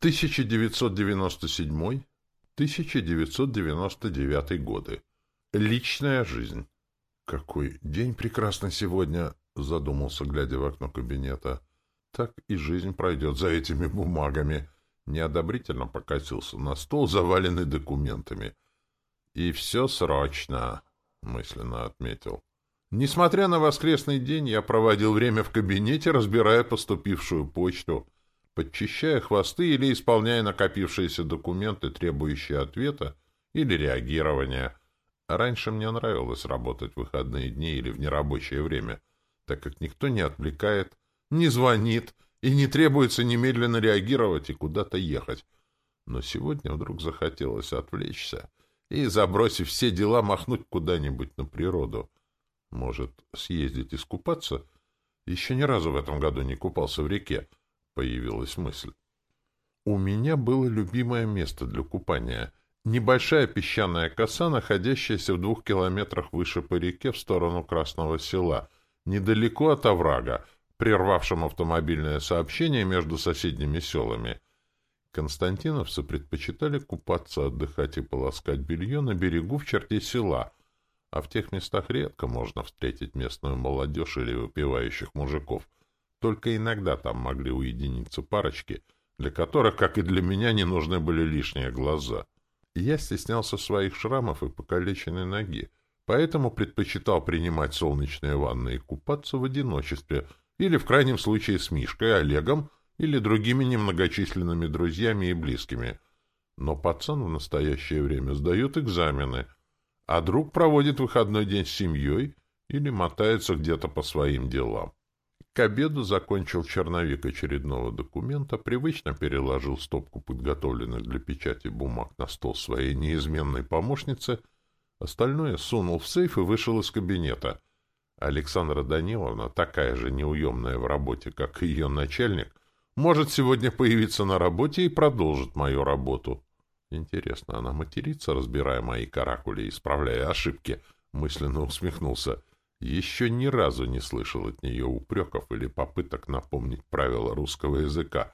1997-1999 годы. Личная жизнь. Какой день прекрасный сегодня, задумался, глядя в окно кабинета. Так и жизнь пройдет за этими бумагами. Неодобрительно покатился на стол, заваленный документами. И все срочно, мысленно отметил. Несмотря на воскресный день, я проводил время в кабинете, разбирая поступившую почту, подчищая хвосты или исполняя накопившиеся документы, требующие ответа или реагирования. Раньше мне нравилось работать в выходные дни или в нерабочее время, так как никто не отвлекает, не звонит и не требуется немедленно реагировать и куда-то ехать. Но сегодня вдруг захотелось отвлечься и, забросив все дела, махнуть куда-нибудь на природу. Может, съездить искупаться? Еще ни разу в этом году не купался в реке, появилась мысль. У меня было любимое место для купания — небольшая песчаная коса, находящаяся в двух километрах выше по реке в сторону Красного села, недалеко от оврага, прервавшим автомобильное сообщение между соседними селами. Константиновцы предпочитали купаться, отдыхать и полоскать белье на берегу в черте села — а в тех местах редко можно встретить местную молодежь или выпивающих мужиков. Только иногда там могли уединиться парочки, для которых, как и для меня, не нужны были лишние глаза. Я стеснялся своих шрамов и покалеченной ноги, поэтому предпочитал принимать солнечные ванны и купаться в одиночестве, или в крайнем случае с Мишкой, Олегом или другими немногочисленными друзьями и близкими. Но пацан в настоящее время сдает экзамены — а друг проводит выходной день с семьей или мотается где-то по своим делам. К обеду закончил черновик очередного документа, привычно переложил стопку подготовленных для печати бумаг на стол своей неизменной помощницы, остальное сунул в сейф и вышел из кабинета. Александра Даниловна, такая же неуемная в работе, как и ее начальник, может сегодня появиться на работе и продолжит мою работу. Интересно, она матерится, разбирая мои каракули и исправляя ошибки? Мысленно усмехнулся. Еще ни разу не слышал от нее упреков или попыток напомнить правила русского языка,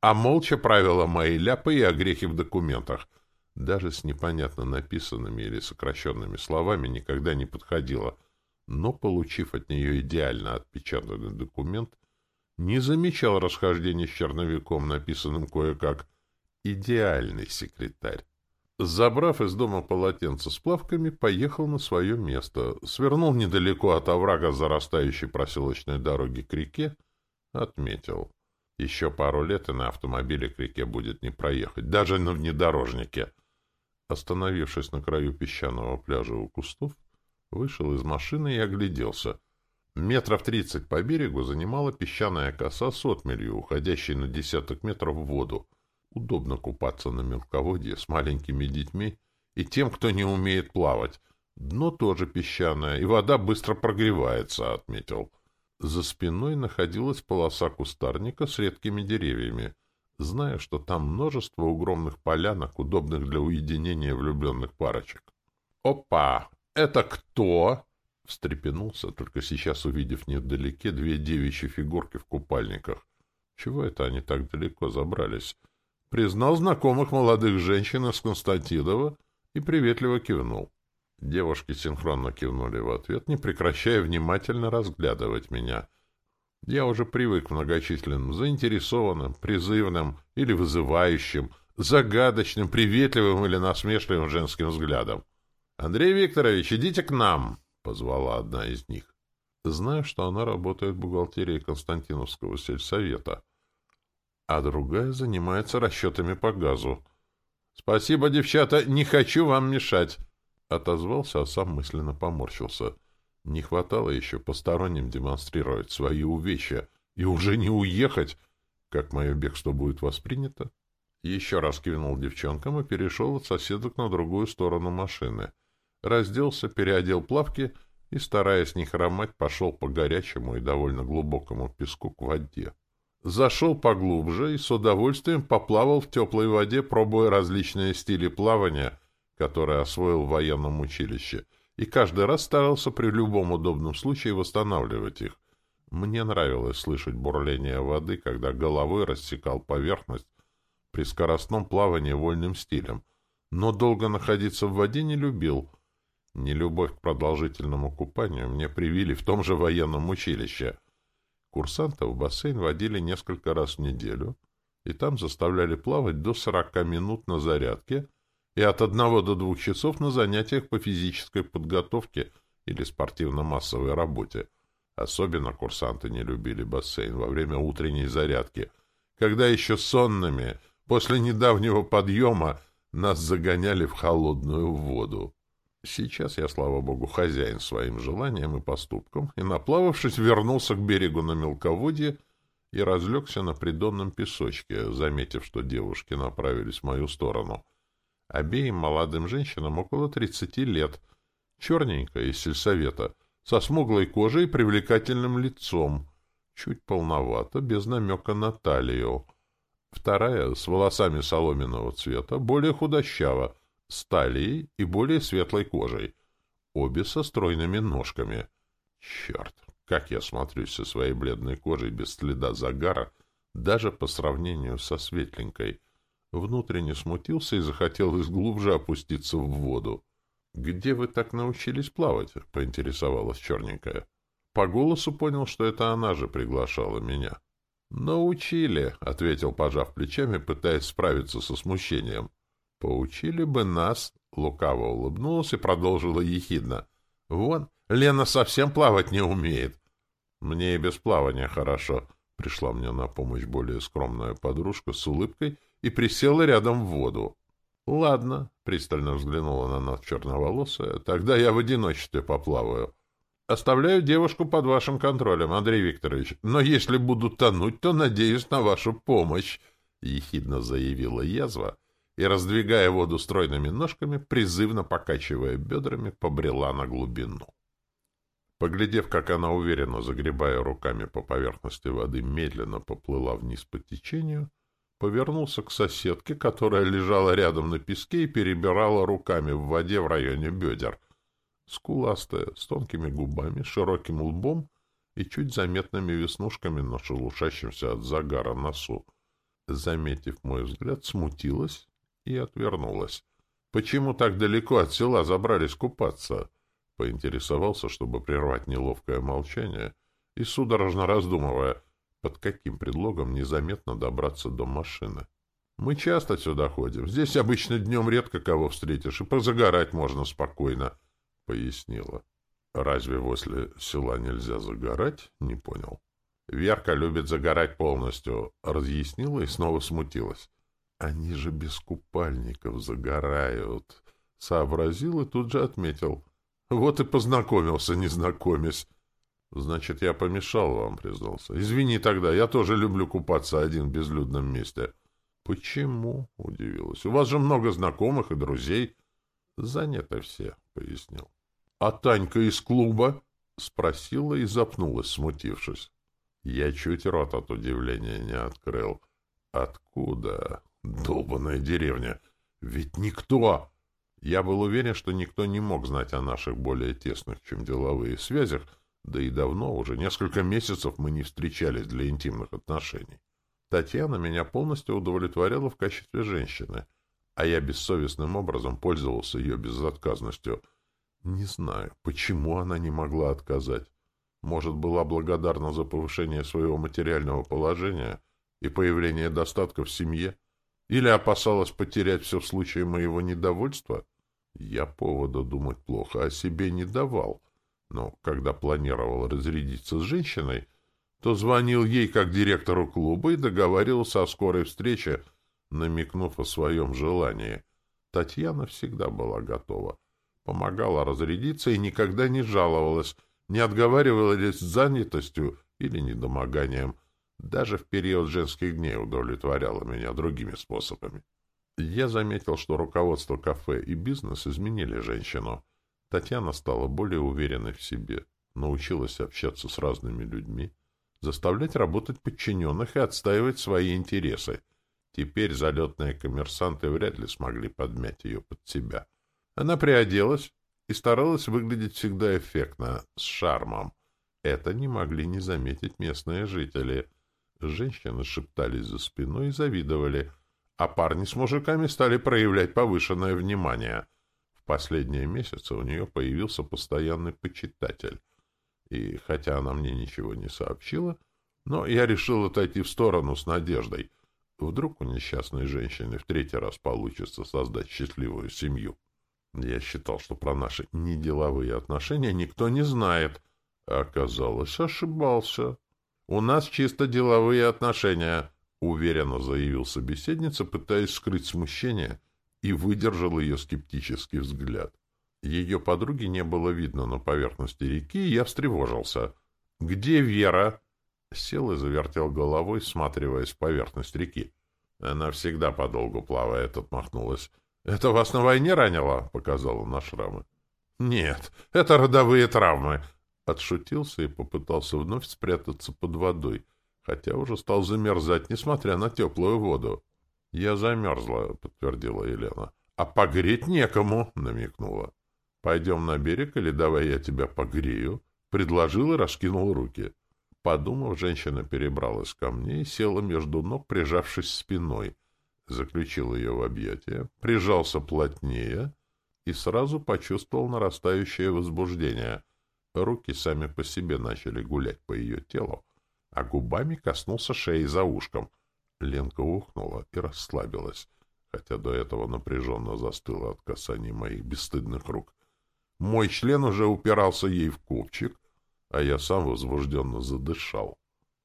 а молча правила мои ляпы и огрехи в документах. Даже с непонятно написанными или сокращенными словами никогда не подходила. Но, получив от нее идеально отпечатанный документ, не замечал расхождений с черновиком, написанным кое-как, идеальный секретарь. Забрав из дома полотенце с плавками, поехал на свое место, свернул недалеко от оврага зарастающей проселочной дороги к реке, отметил. Еще пару лет и на автомобиле к реке будет не проехать, даже на внедорожнике. Остановившись на краю песчаного пляжа у кустов, вышел из машины и огляделся. Метров тридцать по берегу занимала песчаная коса с отмелью, уходящей на десяток метров в воду. Удобно купаться на мелководье с маленькими детьми и тем, кто не умеет плавать. Дно тоже песчаное, и вода быстро прогревается, — отметил. За спиной находилась полоса кустарника с редкими деревьями. Зная, что там множество огромных полянок, удобных для уединения влюбленных парочек. «Опа! Это кто?» — встрепенулся, только сейчас увидев невдалеке две девичьи фигурки в купальниках. Чего это они так далеко забрались? Признал знакомых молодых женщин из Константинова и приветливо кивнул. Девушки синхронно кивнули в ответ, не прекращая внимательно разглядывать меня. Я уже привык к многочисленным заинтересованным, призывным или вызывающим, загадочным, приветливым или насмешливым женским взглядом. «Андрей Викторович, идите к нам!» — позвала одна из них. Знаю, что она работает в бухгалтерии Константиновского сельсовета — а другая занимается расчетами по газу. «Спасибо, девчата, не хочу вам мешать!» Отозвался, а сам мысленно поморщился. Не хватало еще посторонним демонстрировать свои увечья и уже не уехать. Как мое бегство будет воспринято? Еще раз кивнул девчонкам и перешел от соседок на другую сторону машины. Разделся, переодел плавки и, стараясь не хромать, пошел по горячему и довольно глубокому песку к воде зашел поглубже и с удовольствием поплавал в теплой воде, пробуя различные стили плавания, которые освоил в военном училище, и каждый раз старался при любом удобном случае восстанавливать их. Мне нравилось слышать бурление воды, когда головой рассекал поверхность, при скоростном плавании вольным стилем, но долго находиться в воде не любил. Нелюбовь к продолжительному купанию мне привили в том же военном училище. Курсантов в бассейн водили несколько раз в неделю, и там заставляли плавать до 40 минут на зарядке и от одного до двух часов на занятиях по физической подготовке или спортивно-массовой работе. Особенно курсанты не любили бассейн во время утренней зарядки, когда еще сонными, после недавнего подъема, нас загоняли в холодную воду. Сейчас я, слава богу, хозяин своим желанием и поступком, и, наплававшись, вернулся к берегу на мелководье и разлегся на придонном песочке, заметив, что девушки направились в мою сторону. Обеим молодым женщинам около тридцати лет, черненькая из сельсовета — со смуглой кожей и привлекательным лицом, чуть полновато, без намека на талию. Вторая, с волосами соломенного цвета, более худощава, с талией и более светлой кожей. Обе со стройными ножками. Черт, как я смотрюсь со своей бледной кожей без следа загара, даже по сравнению со светленькой. Внутренне смутился и захотел глубже опуститься в воду. «Где вы так научились плавать?» — поинтересовалась черненькая. По голосу понял, что это она же приглашала меня. «Научили», — ответил, пожав плечами, пытаясь справиться со смущением. «Поучили бы нас», — лукаво улыбнулась и продолжила ехидно. «Вон, Лена совсем плавать не умеет». «Мне и без плавания хорошо», — пришла мне на помощь более скромная подружка с улыбкой и присела рядом в воду. — Ладно, — пристально взглянула на нас черноволосая, — тогда я в одиночестве поплаваю. Оставляю девушку под вашим контролем, Андрей Викторович, но если буду тонуть, то надеюсь на вашу помощь, — ехидно заявила язва и, раздвигая воду стройными ножками, призывно покачивая бедрами, побрела на глубину. Поглядев, как она уверенно, загребая руками по поверхности воды, медленно поплыла вниз по течению, повернулся к соседке, которая лежала рядом на песке и перебирала руками в воде в районе бедер. Скуластая, с тонкими губами, широким лбом и чуть заметными веснушками на шелушащемся от загара носу. Заметив мой взгляд, смутилась и отвернулась. «Почему так далеко от села забрались купаться?» Поинтересовался, чтобы прервать неловкое молчание, и, судорожно раздумывая, под каким предлогом незаметно добраться до машины. Мы часто сюда ходим. Здесь обычно днем редко кого встретишь, и позагорать можно спокойно, — пояснила. Разве возле села нельзя загорать? Не понял. Верка любит загорать полностью, — разъяснила и снова смутилась. Они же без купальников загорают, — сообразил и тут же отметил. Вот и познакомился, незнакомец. Значит, я помешал вам, признался. Извини тогда, я тоже люблю купаться один в безлюдном месте. Почему? Удивилась. У вас же много знакомых и друзей. Заняты все, пояснил. А Танька из клуба? Спросила и запнулась, смутившись. Я чуть рот от удивления не открыл. Откуда? Долбаная деревня. Ведь никто... Я был уверен, что никто не мог знать о наших более тесных, чем деловые связях, да и давно, уже несколько месяцев мы не встречались для интимных отношений. Татьяна меня полностью удовлетворяла в качестве женщины, а я бессовестным образом пользовался ее безотказностью. Не знаю, почему она не могла отказать. Может, была благодарна за повышение своего материального положения и появление достатка в семье? Или опасалась потерять все в случае моего недовольства? Я повода думать плохо о себе не давал — но когда планировал разрядиться с женщиной, то звонил ей как директору клуба и договаривался о скорой встрече, намекнув о своем желании. Татьяна всегда была готова. Помогала разрядиться и никогда не жаловалась, не отговаривалась занятостью или недомоганием. Даже в период женских дней удовлетворяла меня другими способами. Я заметил, что руководство кафе и бизнес изменили женщину — Татьяна стала более уверенной в себе, научилась общаться с разными людьми, заставлять работать подчиненных и отстаивать свои интересы. Теперь залетные коммерсанты вряд ли смогли подмять ее под себя. Она приоделась и старалась выглядеть всегда эффектно, с шармом. Это не могли не заметить местные жители. Женщины шептались за спиной и завидовали, а парни с мужиками стали проявлять повышенное внимание. В последние месяцы у нее появился постоянный почитатель. И хотя она мне ничего не сообщила, но я решил отойти в сторону с надеждой. Вдруг у несчастной женщины в третий раз получится создать счастливую семью. Я считал, что про наши неделовые отношения никто не знает. А оказалось, ошибался. У нас чисто деловые отношения, уверенно заявил собеседница, пытаясь скрыть смущение, и выдержал ее скептический взгляд. Ее подруги не было видно на поверхности реки, и я встревожился. «Где Вера?» Сел и завертел головой, всматриваясь в поверхность реки. Она всегда подолгу плавает, отмахнулась. «Это вас на войне ранило?» — показала на шрамы. «Нет, это родовые травмы!» Отшутился и попытался вновь спрятаться под водой, хотя уже стал замерзать, несмотря на теплую воду. «Я замерзла», — подтвердила Елена. «А погреть некому», — намекнула. «Пойдем на берег или давай я тебя погрею?» — предложил и раскинул руки. Подумав, женщина перебралась ко мне и села между ног, прижавшись спиной. Заключил ее в объятия, прижался плотнее и сразу почувствовал нарастающее возбуждение. Руки сами по себе начали гулять по ее телу, а губами коснулся шеи за ушком. Ленка ухнула и расслабилась, хотя до этого напряженно застыла от касаний моих бесстыдных рук. Мой член уже упирался ей в копчик, а я сам возбужденно задышал.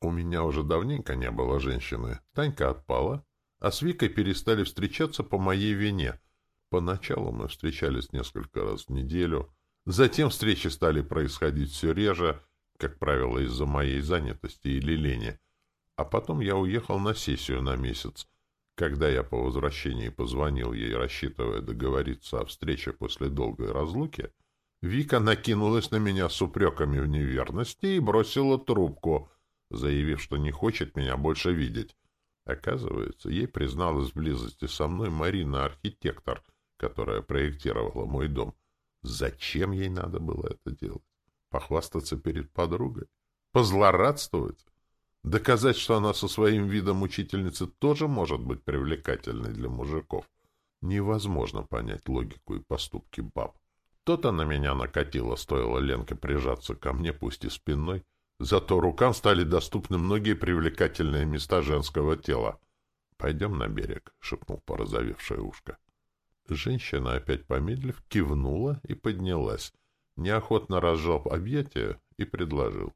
У меня уже давненько не было женщины. Танька отпала, а с Викой перестали встречаться по моей вине. Поначалу мы встречались несколько раз в неделю, затем встречи стали происходить все реже, как правило, из-за моей занятости или лени. А потом я уехал на сессию на месяц. Когда я по возвращении позвонил ей, рассчитывая договориться о встрече после долгой разлуки, Вика накинулась на меня с упреками в неверности и бросила трубку, заявив, что не хочет меня больше видеть. Оказывается, ей призналась в близости со мной Марина-архитектор, которая проектировала мой дом. Зачем ей надо было это делать? Похвастаться перед подругой? Позлорадствовать? Доказать, что она со своим видом учительницы тоже может быть привлекательной для мужиков? Невозможно понять логику и поступки баб. То-то на меня накатило, стоило Ленке прижаться ко мне, пусть и спиной. Зато рукам стали доступны многие привлекательные места женского тела. «Пойдем на берег», — шепнул порозовевшее ушко. Женщина, опять помедлив, кивнула и поднялась. Неохотно разжал объятия и предложил.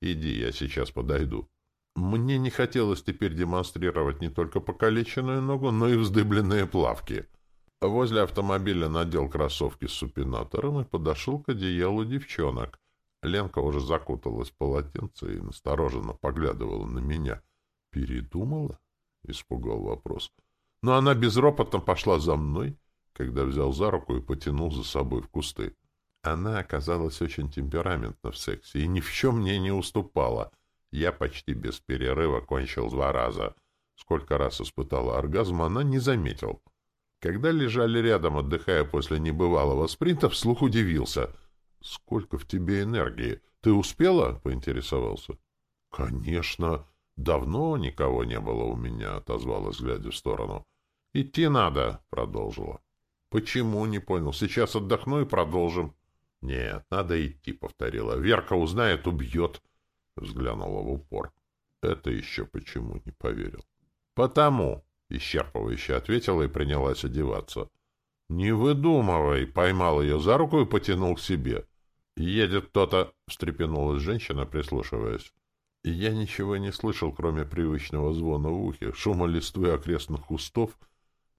«Иди, я сейчас подойду». Мне не хотелось теперь демонстрировать не только покалеченную ногу, но и вздыбленные плавки — Возле автомобиля надел кроссовки с супинатором и подошел к одеялу девчонок. Ленка уже закуталась в полотенце и настороженно поглядывала на меня. «Передумала?» — испугал вопрос. Но она безропотно пошла за мной, когда взял за руку и потянул за собой в кусты. Она оказалась очень темпераментна в сексе и ни в чем мне не уступала. Я почти без перерыва кончил два раза. Сколько раз испытала оргазм, она не заметил. Когда лежали рядом, отдыхая после небывалого спринта, вслух удивился. — Сколько в тебе энергии? Ты успела? — поинтересовался. — Конечно. Давно никого не было у меня, — отозвалась, глядя в сторону. — Идти надо, — продолжила. — Почему? — не понял. Сейчас отдохну и продолжим. — Нет, надо идти, — повторила. — Верка узнает, убьет. Взглянула в упор. Это еще почему не поверил. — Потому. — исчерпывающе ответила и принялась одеваться. — Не выдумывай! — поймал ее за руку и потянул к себе. — Едет кто-то! — встрепенулась женщина, прислушиваясь. Я ничего не слышал, кроме привычного звона в ухе, шума листвы окрестных кустов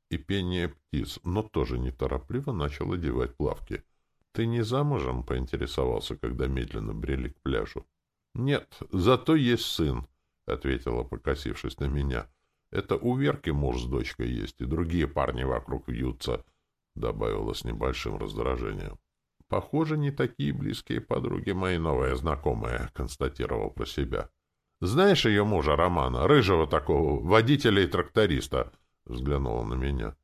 и пения птиц, но тоже неторопливо начал одевать плавки. — Ты не замужем? — поинтересовался, когда медленно брели к пляжу. — Нет, зато есть сын, — ответила, покосившись на меня. — это у Верки муж с дочкой есть, и другие парни вокруг вьются, — добавила с небольшим раздражением. — Похоже, не такие близкие подруги мои новые знакомые, — констатировал про себя. — Знаешь ее мужа Романа, рыжего такого, водителя и тракториста? — взглянула на меня.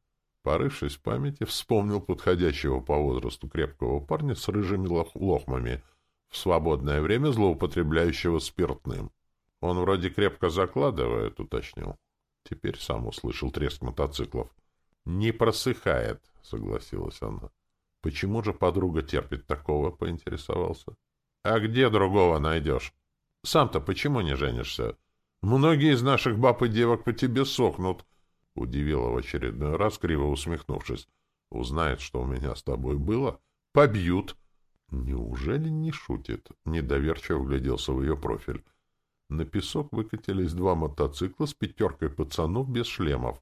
Порывшись в памяти, вспомнил подходящего по возрасту крепкого парня с рыжими лох лохмами, в свободное время злоупотребляющего спиртным. Он вроде крепко закладывает, уточнил. Теперь сам услышал треск мотоциклов. «Не просыхает», — согласилась она. «Почему же подруга терпит такого?» — поинтересовался. «А где другого найдешь? Сам-то почему не женишься? Многие из наших баб и девок по тебе сохнут», — удивила в очередной раз, криво усмехнувшись. «Узнает, что у меня с тобой было, побьют». «Неужели не шутит?» — недоверчиво вгляделся в ее профиль. На песок выкатились два мотоцикла с пятеркой пацанов без шлемов.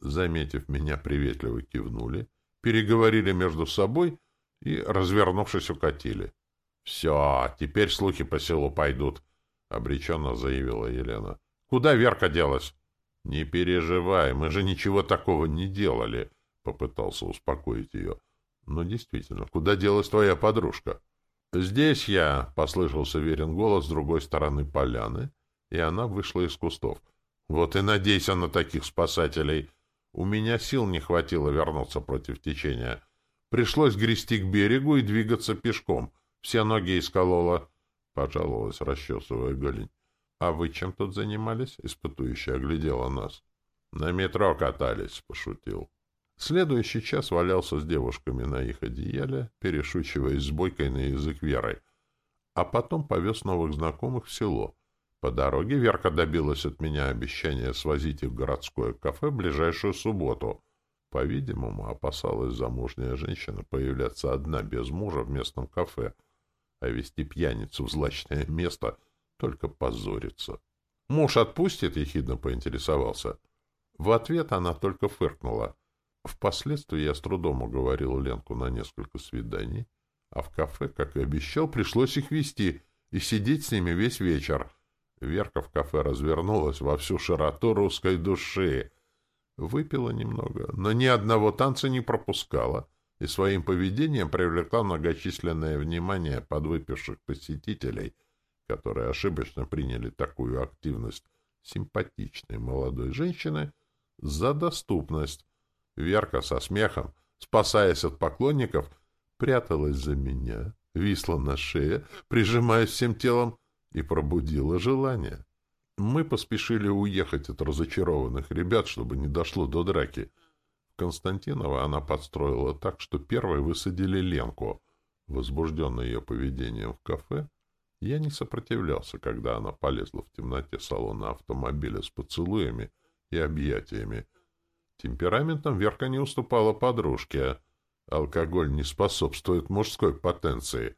Заметив меня, приветливо кивнули, переговорили между собой и, развернувшись, укатили. — Все, теперь слухи по селу пойдут, — обреченно заявила Елена. — Куда Верка делась? — Не переживай, мы же ничего такого не делали, — попытался успокоить ее. — Но действительно, куда делась твоя подружка? — «Здесь я!» — послышался верен голос с другой стороны поляны, и она вышла из кустов. «Вот и надейся на таких спасателей! У меня сил не хватило вернуться против течения. Пришлось грести к берегу и двигаться пешком. Все ноги исколола!» — пожаловалась, расчесывая голень. «А вы чем тут занимались?» — испытующая оглядела нас. «На метро катались», — пошутил. Следующий час валялся с девушками на их одеяле, перешучиваясь с бойкой на язык Веры. А потом повез новых знакомых в село. По дороге Верка добилась от меня обещания свозить их в городское кафе в ближайшую субботу. По-видимому, опасалась замужняя женщина появляться одна без мужа в местном кафе, а вести пьяницу в злачное место только позориться. «Муж отпустит?» — ехидно поинтересовался. В ответ она только фыркнула — Впоследствии я с трудом уговорил Ленку на несколько свиданий, а в кафе, как и обещал, пришлось их вести и сидеть с ними весь вечер. Верка в кафе развернулась во всю широту русской души. Выпила немного, но ни одного танца не пропускала и своим поведением привлекла многочисленное внимание подвыпивших посетителей, которые ошибочно приняли такую активность симпатичной молодой женщины за доступность, Верка со смехом, спасаясь от поклонников, пряталась за меня, висла на шее, прижимаясь всем телом, и пробудила желание. Мы поспешили уехать от разочарованных ребят, чтобы не дошло до драки. Константинова она подстроила так, что первой высадили Ленку. Возбужденный ее поведением в кафе, я не сопротивлялся, когда она полезла в темноте салона автомобиля с поцелуями и объятиями, Темпераментом Верка не уступала подружке. Алкоголь не способствует мужской потенции.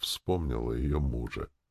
Вспомнила ее мужа.